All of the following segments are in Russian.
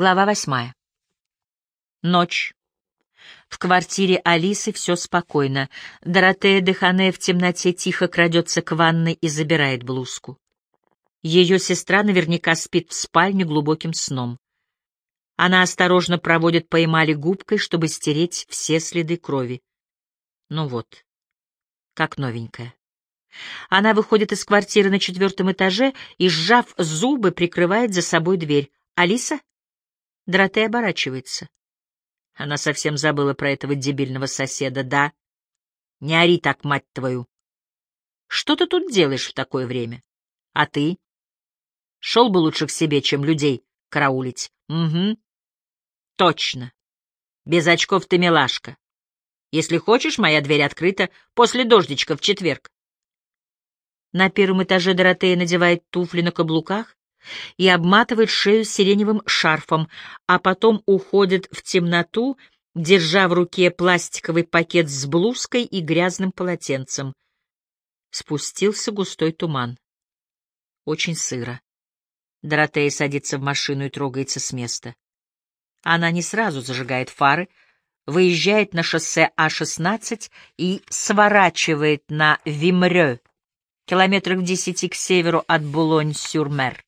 Глава восьмая. Ночь. В квартире Алисы все спокойно. Доротея Дехане в темноте тихо крадется к ванной и забирает блузку. Ее сестра наверняка спит в спальне глубоким сном. Она осторожно проводит по эмали губкой, чтобы стереть все следы крови. Ну вот, как новенькая. Она выходит из квартиры на четвертом этаже и, сжав зубы, прикрывает за собой дверь. «Алиса?» Доротея оборачивается. Она совсем забыла про этого дебильного соседа, да? Не ори так, мать твою. Что ты тут делаешь в такое время? А ты? Шел бы лучше к себе, чем людей караулить. Угу. Точно. Без очков ты милашка. Если хочешь, моя дверь открыта после дождичка в четверг. На первом этаже Доротея надевает туфли на каблуках и обматывает шею сиреневым шарфом, а потом уходит в темноту, держа в руке пластиковый пакет с блузкой и грязным полотенцем. Спустился густой туман. Очень сыро. Доротея садится в машину и трогается с места. Она не сразу зажигает фары, выезжает на шоссе А-16 и сворачивает на Вимрё, километрах десяти к северу от Булонь-сюр-Мер.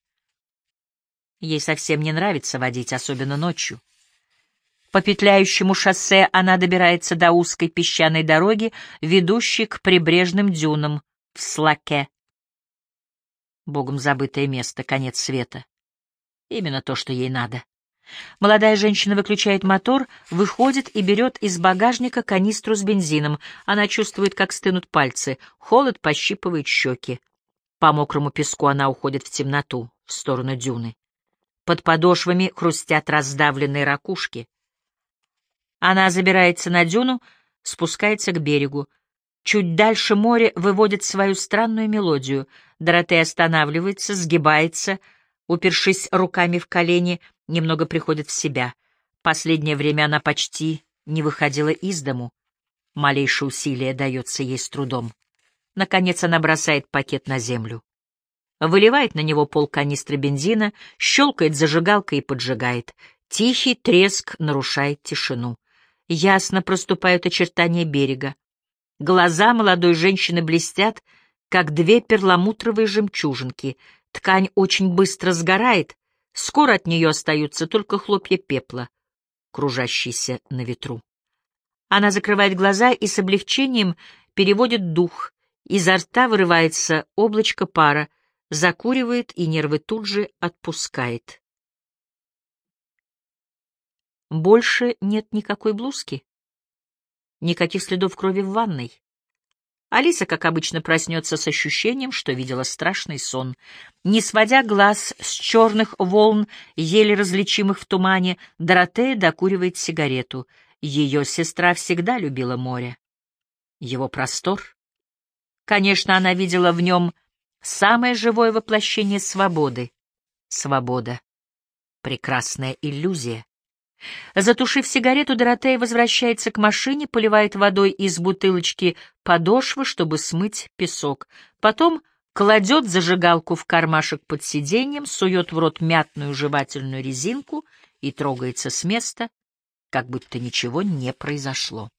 Ей совсем не нравится водить, особенно ночью. По петляющему шоссе она добирается до узкой песчаной дороги, ведущей к прибрежным дюнам в Слаке. Богом забытое место, конец света. Именно то, что ей надо. Молодая женщина выключает мотор, выходит и берет из багажника канистру с бензином. Она чувствует, как стынут пальцы, холод пощипывает щеки. По мокрому песку она уходит в темноту, в сторону дюны. Под подошвами хрустят раздавленные ракушки. Она забирается на дюну, спускается к берегу. Чуть дальше море выводит свою странную мелодию. Доротея останавливается, сгибается, упершись руками в колени, немного приходит в себя. Последнее время она почти не выходила из дому. Малейшее усилие дается ей с трудом. Наконец она бросает пакет на землю выливает на него пол канистры бензина, щелкает зажигалкой и поджигает. Тихий треск нарушает тишину. Ясно проступают очертания берега. Глаза молодой женщины блестят, как две перламутровые жемчужинки. Ткань очень быстро сгорает, скоро от нее остаются только хлопья пепла, кружащиеся на ветру. Она закрывает глаза и с облегчением переводит дух. Изо рта вырывается облачко пара — закуривает и нервы тут же отпускает. Больше нет никакой блузки, никаких следов крови в ванной. Алиса, как обычно, проснется с ощущением, что видела страшный сон. Не сводя глаз с черных волн, еле различимых в тумане, Доротея докуривает сигарету. Ее сестра всегда любила море. Его простор. Конечно, она видела в нем Самое живое воплощение свободы. Свобода. Прекрасная иллюзия. Затушив сигарету, Доротея возвращается к машине, поливает водой из бутылочки подошвы, чтобы смыть песок. Потом кладет зажигалку в кармашек под сиденьем, сует в рот мятную жевательную резинку и трогается с места, как будто ничего не произошло.